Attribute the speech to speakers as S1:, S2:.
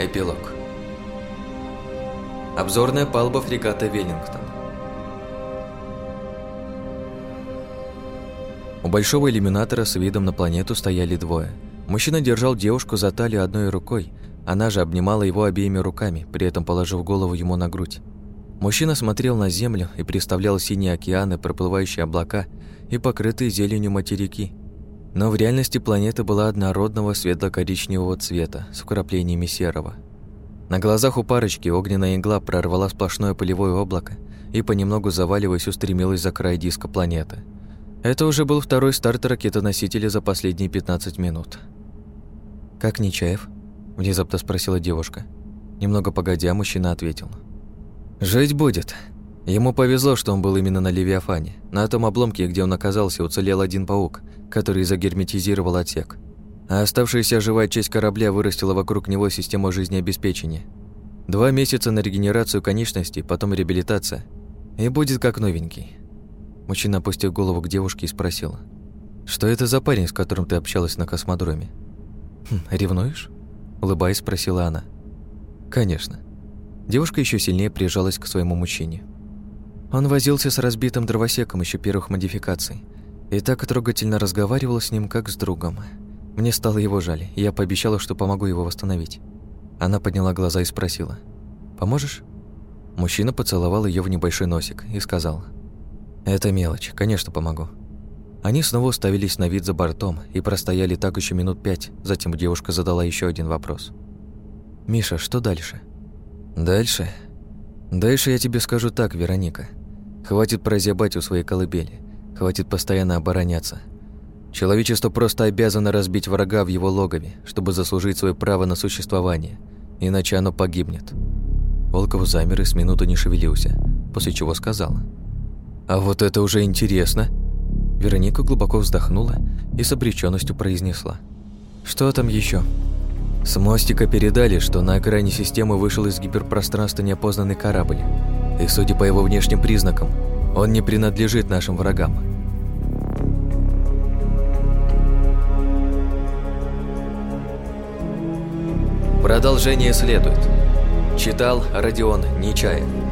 S1: Эпилог. Обзорная палуба фрегата «Веллингтон». У большого иллюминатора с видом на планету стояли двое. Мужчина держал девушку за талию одной рукой, она же обнимала его обеими руками, при этом положив голову ему на грудь. Мужчина смотрел на Землю и представлял синие океаны, проплывающие облака и покрытые зеленью материки. Но в реальности планета была однородного светло-коричневого цвета с вкраплениями серого. На глазах у парочки огненная игла прорвала сплошное пылевое облако и, понемногу заваливаясь, устремилась за край диска планеты. Это уже был второй старт ракетоносителя за последние 15 минут. «Как Нечаев?» – внезапно спросила девушка. Немного погодя, мужчина ответил. «Жить будет. Ему повезло, что он был именно на Левиафане. На том обломке, где он оказался, уцелел один паук, который загерметизировал отсек. А оставшаяся живая часть корабля вырастила вокруг него систему жизнеобеспечения. Два месяца на регенерацию конечностей, потом реабилитация. И будет как новенький. Мужчина опустил голову к девушке и спросил. «Что это за парень, с которым ты общалась на космодроме?» «Хм, «Ревнуешь?» Улыбаясь, спросила она. «Конечно». Девушка еще сильнее прижалась к своему мужчине. Он возился с разбитым дровосеком еще первых модификаций и так трогательно разговаривал с ним, как с другом. Мне стало его жаль, и я пообещала, что помогу его восстановить. Она подняла глаза и спросила. «Поможешь?» Мужчина поцеловал ее в небольшой носик и сказал. «Это мелочь, конечно, помогу». Они снова уставились на вид за бортом и простояли так еще минут пять, затем девушка задала еще один вопрос. «Миша, что дальше?» «Дальше?» «Дальше я тебе скажу так, Вероника. Хватит прозябать у своей колыбели. Хватит постоянно обороняться. Человечество просто обязано разбить врага в его логове, чтобы заслужить свое право на существование, иначе оно погибнет. Волков замер и с минуту не шевелился, после чего сказал. «А вот это уже интересно!» Вероника глубоко вздохнула и с обреченностью произнесла. «Что там еще? С мостика передали, что на окраине системы вышел из гиперпространства неопознанный корабль. И судя по его внешним признакам, он не принадлежит нашим врагам. Продолжение следует. Читал Родион Нечаев.